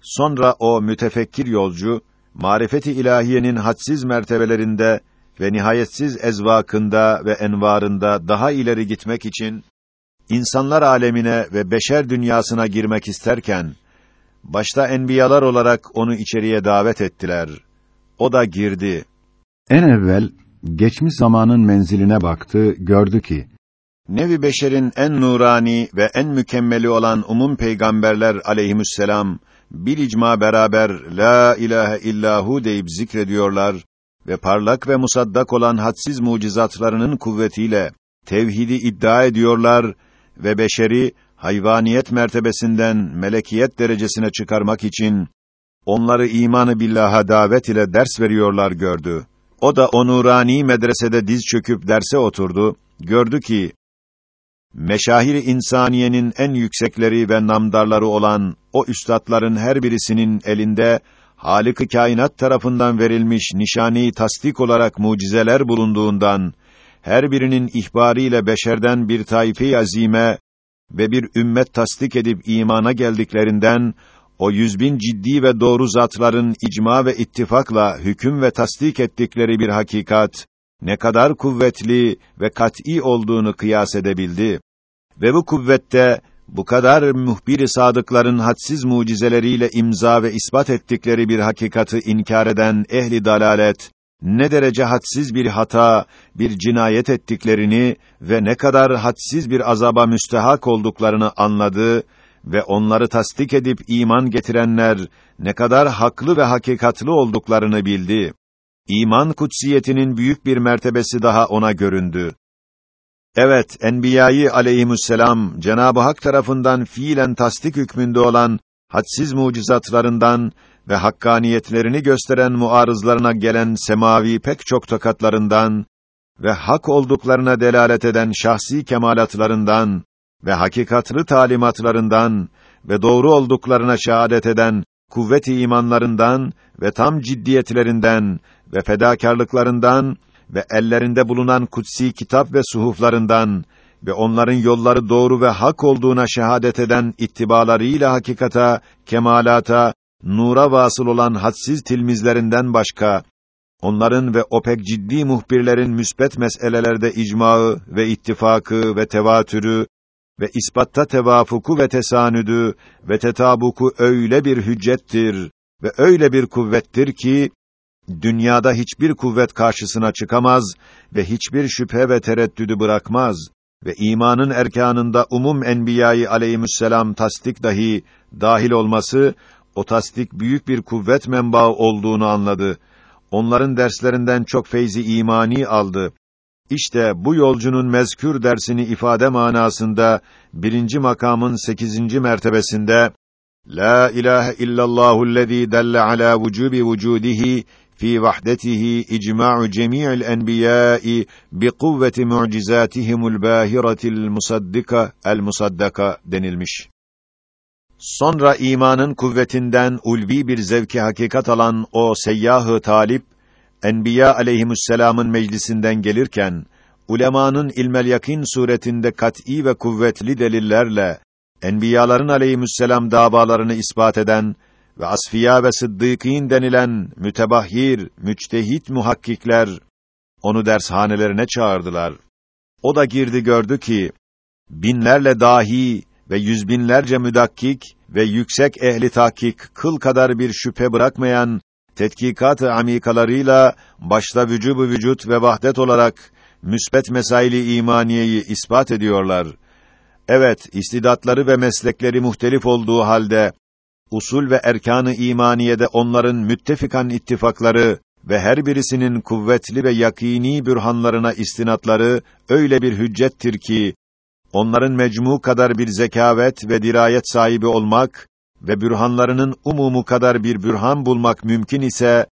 Sonra o mütefekkir yolcu, marifeti ilahiyenin hadsiz mertebelerinde ve nihayetsiz ezvakında ve envarında daha ileri gitmek için insanlar alemine ve beşer dünyasına girmek isterken başta enbiyalar olarak onu içeriye davet ettiler. O da girdi. En evvel geçmiş zamanın menziline baktı, gördü ki Nevi beşerin en nurani ve en mükemmeli olan umum peygamberler aleyhisselam bir icma beraber la ilahe illahu deyip zikrediyorlar ve parlak ve musaddak olan hadsiz mucizatlarının kuvvetiyle tevhidi iddia ediyorlar ve beşeri hayvaniyet mertebesinden melekiyet derecesine çıkarmak için onları imanı billaha davet ile ders veriyorlar gördü. O da o nurani medresede diz çöküp derse oturdu. Gördü ki meşahir insaniyenin en yüksekleri ve namdarları olan o üstadların her birisinin elinde Halık-ı Kainat tarafından verilmiş nişani tasdik olarak mucizeler bulunduğundan her birinin ihbariyle beşerden bir taife azime ve bir ümmet tasdik edip imana geldiklerinden o yüz bin ciddi ve doğru zatların icma ve ittifakla hüküm ve tasdik ettikleri bir hakikat ne kadar kuvvetli ve kat'î olduğunu kıyas edebildi. Ve bu kuvvette bu kadar muhbir-i sadıkların hadsiz mucizeleriyle imza ve ispat ettikleri bir hakikati inkar eden ehli dalalet ne derece hadsiz bir hata, bir cinayet ettiklerini ve ne kadar hadsiz bir azaba müstehak olduklarını anladı ve onları tasdik edip iman getirenler ne kadar haklı ve hakikatlı olduklarını bildi. İman kutsiyetinin büyük bir mertebesi daha ona göründü. Evet, Enbiyayı aleyhisselam Cenab-ı Hak tarafından fiilen tasdik hükmünde olan hadsiz mucizatlarından ve hakkaniyetlerini gösteren muarızlarına gelen semavi pek çok tokatlarından ve hak olduklarına delalet eden şahsi kemalatlarından ve hakikatlı talimatlarından ve doğru olduklarına şehadet eden kuvvet-i imanlarından ve tam ciddiyetlerinden ve fedakarlıklarından ve ellerinde bulunan kutsi kitap ve suhuflarından ve onların yolları doğru ve hak olduğuna şehadet eden ittibalarıyla hakikata, kemalata, nura vasıl olan hadsiz tilmizlerinden başka, onların ve o pek ciddi muhbirlerin müsbet meselelerde icmağı ve ittifakı ve tevatürü ve ispatta tevafuku ve tesanüdü ve tetabuku öyle bir hüccettir ve öyle bir kuvvettir ki dünyada hiçbir kuvvet karşısına çıkamaz ve hiçbir şüphe ve tereddüdü bırakmaz ve imanın erkanında umum enbiyayı aleyhisselam tasdik dahi dahil olması o tasdik büyük bir kuvvet menbaı olduğunu anladı. Onların derslerinden çok feyzi imani aldı. İşte bu yolcunun mezkür dersini ifade manasında birinci makamın sekizinci mertebesinde La ilahe illallahü'llezî delle alâ vücûbi vücûdihi fi vahdetihi icma'u cemî'il enbiyâ'i bi kuvveti mu'cizâtihimul bâhiretil musaddika el musaddaka denilmiş. Sonra imanın kuvvetinden ulvi bir zevki hakikat alan o seyyahı talip Enbiya aleyhisselam'ın meclisinden gelirken ulemanın ilmel yakin suretinde kat'î ve kuvvetli delillerle enbiyaların aleyhisselam davalarını ispat eden ve asfiya ve sıddıkîn denilen mütebahhir, müçtehit muhakkikler onu dershanelerine çağırdılar. O da girdi gördü ki binlerle dahi ve yüz binlerce müdakkik ve yüksek ehli tahkik kıl kadar bir şüphe bırakmayan tetkikat-ı amikalarıyla başta vücubu vücut ve vahdet olarak müsbet mesaili imaniyeyi ispat ediyorlar. Evet, istidatları ve meslekleri muhtelif olduğu halde usul ve erkanı imaniyede onların müttefikan ittifakları ve her birisinin kuvvetli ve yakini bürhanlarına istinatları öyle bir hüccettir ki onların mecmu kadar bir zekavet ve dirayet sahibi olmak ve bürhanlarının umumu kadar bir bürhan bulmak mümkün ise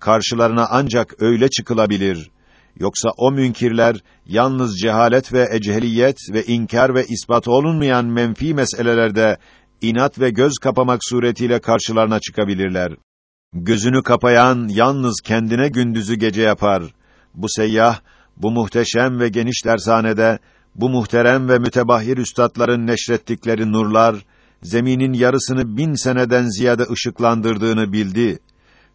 karşılarına ancak öyle çıkılabilir. Yoksa o münkirler yalnız cehalet ve eceliyet ve inkar ve ispat olunmayan menfi meselelerde inat ve göz kapamak suretiyle karşılarına çıkabilirler. Gözünü kapayan yalnız kendine gündüzü gece yapar. Bu seyyah bu muhteşem ve geniş dershanede bu muhterem ve mütebahhir üstadların neşrettikleri nurlar zeminin yarısını bin seneden ziyade ışıklandırdığını bildi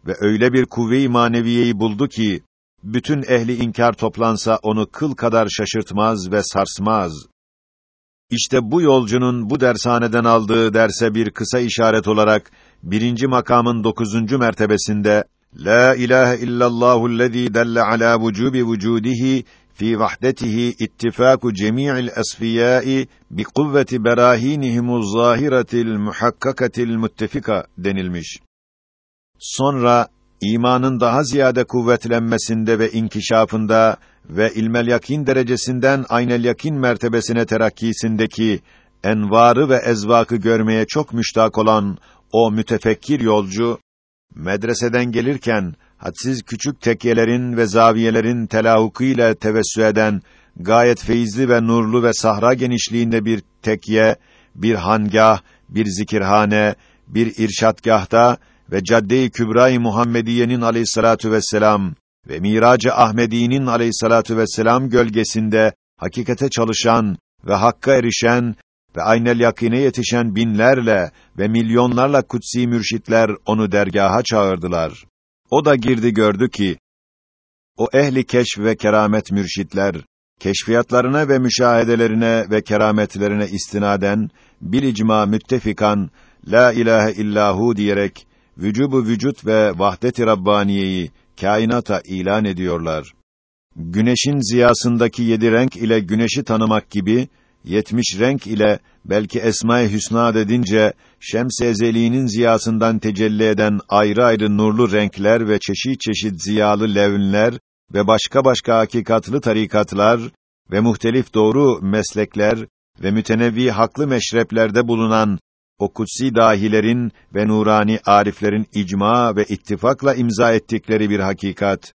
ve öyle bir kuvve-i maneviyeyi buldu ki bütün ehli inkar toplansa onu kıl kadar şaşırtmaz ve sarsmaz. İşte bu yolcunun bu dershaneden aldığı derse bir kısa işaret olarak birinci makamın dokuzuncu mertebesinde La ilahe illallahü'llezî delle alâ vücûbi vücûdihi fi vahdetihi ittifaku cemî'il esfiyâi bi kuvveti berâhînihimuz zâhiretil muhakkakatil muttefika denilmiş. Sonra imanın daha ziyade kuvvetlenmesinde ve inkişafında ve ilmel yakin derecesinden aynel yakin mertebesine terakkisindeki envarı ve ezvakı görmeye çok müştak olan o mütefekkir yolcu medreseden gelirken hadsiz küçük tekkelerin ve zaviyelerin telahukuyla tevessü eden gayet feyizli ve nurlu ve sahra genişliğinde bir tekye, bir hangah, bir zikirhane, bir irşatgahta ve Cadde-i Kübra-i Muhammediye'nin aleyhissalatu vesselam ve Mirac-ı Ahmedi'nin aleyhissalatu vesselam gölgesinde hakikate çalışan ve hakka erişen ve aynel yakine yetişen binlerle ve milyonlarla kutsi mürşitler onu dergaha çağırdılar. O da girdi gördü ki o ehli keşf ve keramet mürşitler keşfiyatlarına ve müşahedelerine ve kerametlerine istinaden bir icma müttefikan la ilahe illahu diyerek vücubu vücut ve vahdet-i rabbaniyeyi kainata ilan ediyorlar. Güneşin ziyasındaki yedi renk ile güneşi tanımak gibi yetmiş renk ile belki Esma-i Hüsna dedince şems-i ezeliğinin ziyasından tecelli eden ayrı ayrı nurlu renkler ve çeşit çeşit ziyalı levnler ve başka başka hakikatlı tarikatlar ve muhtelif doğru meslekler ve mütenevvi haklı meşreplerde bulunan o kutsi dahilerin ve nurani ariflerin icma ve ittifakla imza ettikleri bir hakikat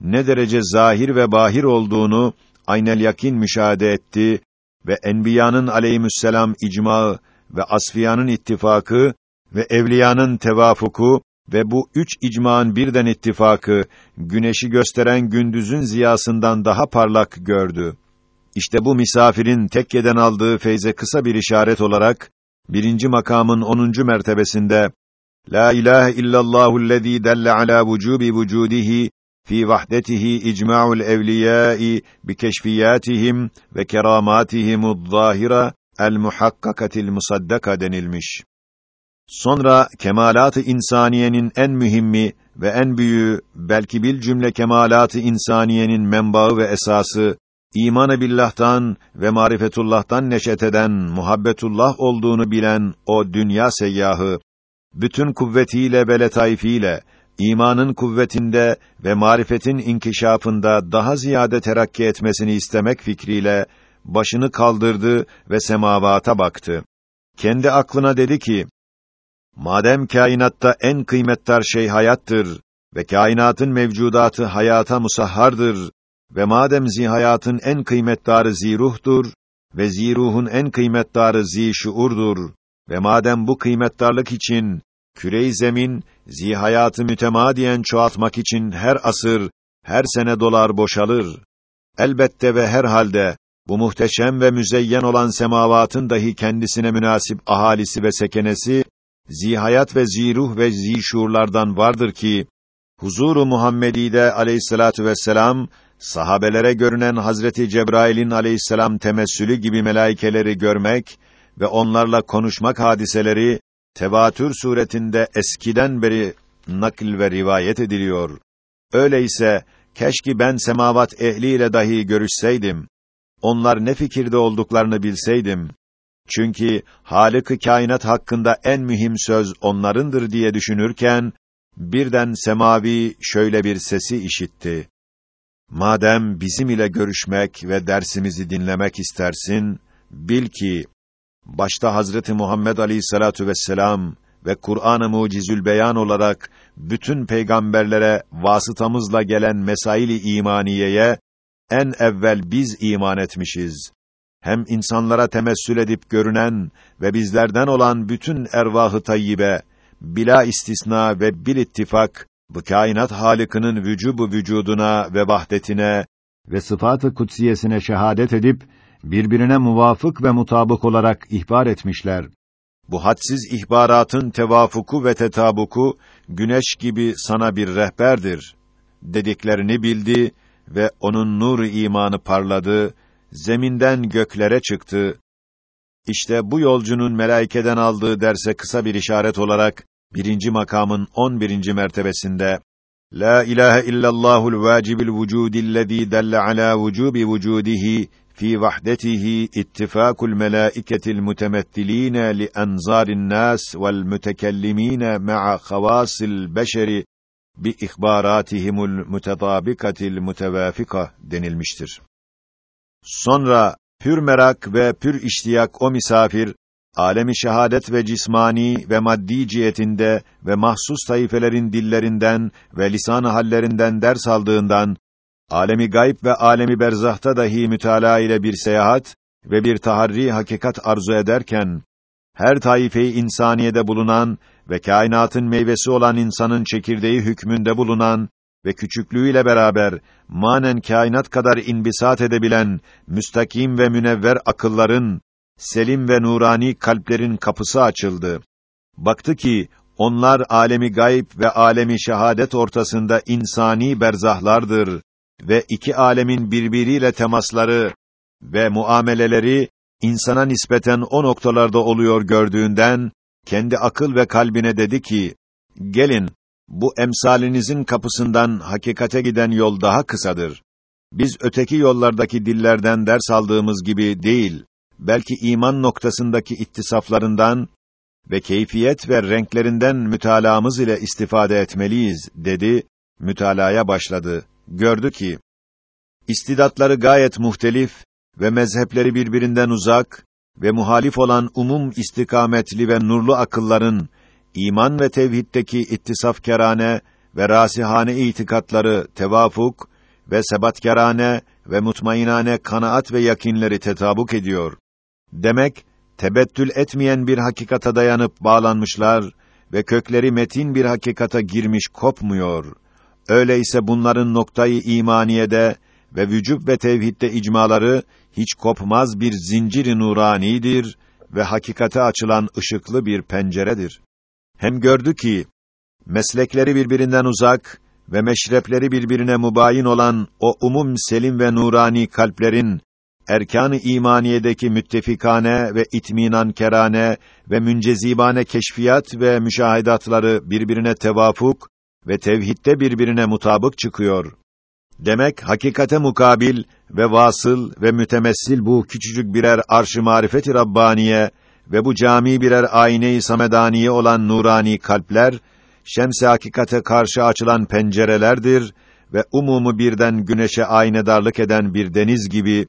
ne derece zahir ve bahir olduğunu aynel yakin müşahede etti ve enbiyanın aleyhisselam icmaı ve asfiyanın ittifakı ve evliyanın tevafuku ve bu üç icmağın birden ittifakı güneşi gösteren gündüzün ziyasından daha parlak gördü. İşte bu misafirin tekkeden aldığı feyze kısa bir işaret olarak birinci makamın onuncu mertebesinde La ilahe illallahu'llezî delle alâ vücûbi vücûdihi fi vahdetihi icma'ul evliyâi bi keşfiyatihim ve keramatihimud zâhira el muhakkakatil musaddaka denilmiş. Sonra kemalat-ı insaniyenin en mühimmi ve en büyüğü belki bil cümle kemalat-ı insaniyenin menbaı ve esası iman-ı billah'tan ve marifetullah'tan neşet eden muhabbetullah olduğunu bilen o dünya seyyahı bütün kuvvetiyle ve letaifiyle imanın kuvvetinde ve marifetin inkişafında daha ziyade terakki etmesini istemek fikriyle başını kaldırdı ve semavata baktı. Kendi aklına dedi ki: Madem kainatta en kıymetdar şey hayattır ve kainatın mevcudatı hayata musahhardır ve madem zihayatın en kıymetdarı ziruhtur ve ziruhun en kıymetdarı zişuurdur ve madem bu kıymetdarlık için küre-i zemin zihayatı mütemadiyen çoğaltmak için her asır, her sene dolar boşalır. Elbette ve her halde bu muhteşem ve müzeyyen olan semavatın dahi kendisine münasip ahalisi ve sekenesi zihayat ve ziruh ve zişuurlardan vardır ki huzuru Muhammedi'de aleyhissalatu vesselam sahabelere görünen Hazreti Cebrail'in aleyhisselam temessülü gibi melaikeleri görmek ve onlarla konuşmak hadiseleri tevatür suretinde eskiden beri nakil ve rivayet ediliyor. Öyleyse keşke ben semavat ehliyle dahi görüşseydim. Onlar ne fikirde olduklarını bilseydim. Çünkü Halık-ı kainat hakkında en mühim söz onlarındır diye düşünürken birden semavi şöyle bir sesi işitti. Madem bizim ile görüşmek ve dersimizi dinlemek istersin, bil ki başta Hazreti Muhammed Aleyhissalatu vesselam ve Kur'an-ı Mucizül Beyan olarak bütün peygamberlere vasıtamızla gelen mesaili imaniyeye en evvel biz iman etmişiz. Hem insanlara temessül edip görünen ve bizlerden olan bütün ervahı tayyibe bila istisna ve bil ittifak bu kainat halikinin vücubu vücuduna ve vahdetine ve sıfat-ı kutsiyesine şehadet edip birbirine muvafık ve mutabık olarak ihbar etmişler. bu hadsiz ihbaratın tevafuku ve tetabuku güneş gibi sana bir rehberdir dediklerini bildi ve onun nur imanı parladı, zeminden göklere çıktı. İşte bu yolcunun melaikeden aldığı derse kısa bir işaret olarak birinci makamın on birinci mertebesinde La ilahe illallahul vacibil vücudillezî delle alâ vücûbi vücûdihi fi vahdetihi ittifakul melâiketil mutemettilîne li enzârin nâs vel mütekellimîne ma'a havâsil beşeri bi ihbaratihimul mutedâbikatil mutevâfika denilmiştir. Sonra pür merak ve pür iştiyak o misafir alemi şehadet ve cismani ve maddi cihetinde ve mahsus tayfelerin dillerinden ve lisan hallerinden ders aldığından alemi gayb ve alemi berzahta dahi mütalaa ile bir seyahat ve bir taharri hakikat arzu ederken her taife-i insaniyede bulunan ve kainatın meyvesi olan insanın çekirdeği hükmünde bulunan ve küçüklüğüyle beraber manen kainat kadar inbisat edebilen müstakim ve münevver akılların selim ve nurani kalplerin kapısı açıldı. Baktı ki onlar alemi gayb ve alemi şehadet ortasında insani berzahlardır ve iki alemin birbiriyle temasları ve muameleleri insana nispeten o noktalarda oluyor gördüğünden kendi akıl ve kalbine dedi ki gelin bu emsalinizin kapısından hakikate giden yol daha kısadır. Biz öteki yollardaki dillerden ders aldığımız gibi değil, belki iman noktasındaki ittisaflarından ve keyfiyet ve renklerinden mütalaamız ile istifade etmeliyiz dedi, mütalaya başladı. Gördü ki istidatları gayet muhtelif ve mezhepleri birbirinden uzak ve muhalif olan umum istikametli ve nurlu akılların iman ve tevhiddeki ittisafkârane ve rasihane itikatları tevafuk ve sebatkârane ve mutmainane kanaat ve yakinleri tetabuk ediyor. Demek tebettül etmeyen bir hakikata dayanıp bağlanmışlar ve kökleri metin bir hakikata girmiş kopmuyor. Öyleyse bunların noktayı imaniyede ve vücub ve tevhidde icmaları hiç kopmaz bir zinciri nuranidir ve hakikate açılan ışıklı bir penceredir. Hem gördü ki meslekleri birbirinden uzak ve meşrepleri birbirine mubayin olan o umum selim ve nurani kalplerin erkan-ı imaniyedeki müttefikane ve itminan kerane ve müncezibane keşfiyat ve müşahidatları birbirine tevafuk ve tevhidde birbirine mutabık çıkıyor. Demek hakikate mukabil ve vasıl ve mütemessil bu küçücük birer arş-ı marifeti rabbaniye ve bu cami birer ayne-i samedaniye olan nurani kalpler şems-i hakikate karşı açılan pencerelerdir ve umumu birden güneşe aynedarlık eden bir deniz gibi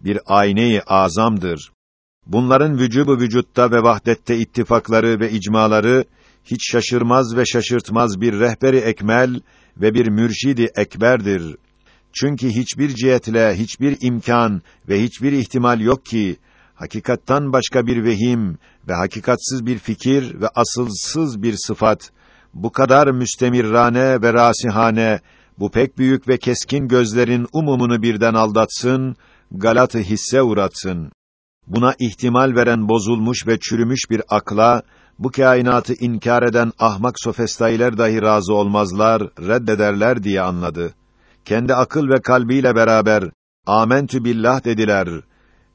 bir ayne-i azamdır. Bunların vücubu vücutta ve vahdette ittifakları ve icmaları hiç şaşırmaz ve şaşırtmaz bir rehberi ekmel ve bir mürşidi ekberdir. Çünkü hiçbir cihetle hiçbir imkan ve hiçbir ihtimal yok ki hakikattan başka bir vehim ve hakikatsız bir fikir ve asılsız bir sıfat bu kadar müstemirrane ve rasihane bu pek büyük ve keskin gözlerin umumunu birden aldatsın, galatı hisse uğratsın. Buna ihtimal veren bozulmuş ve çürümüş bir akla bu kainatı inkar eden ahmak sofistayler dahi razı olmazlar, reddederler diye anladı kendi akıl ve kalbiyle beraber amentü billah dediler.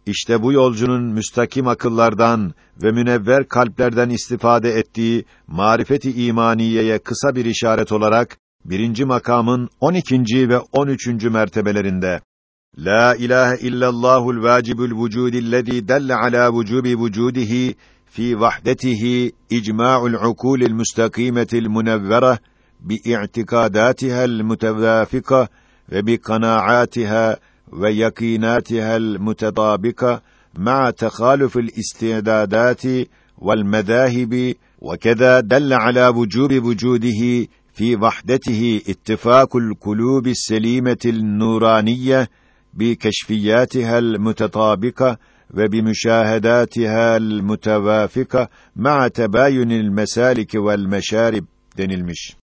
İşte bu yolcunun müstakim akıllardan ve münevver kalplerden istifade ettiği marifeti imaniyeye kısa bir işaret olarak birinci makamın 12. ve 13. mertebelerinde La ilahe illallahul vacibul vücudillezî delle ala vücubi vücudihi fi vahdetihi icma'ul ukulil müstakimetil munevvere bi'i'tikadatiha el-mutevâfika وبقناعاتها ويقيناتها المتطابقة مع تخالف الاستعدادات والمذاهب وكذا دل على وجوب وجوده في وحدته اتفاق القلوب السليمة النورانية بكشفياتها المتطابقة وبمشاهداتها المتوافقة مع تباين المسالك والمشارب denilmiş.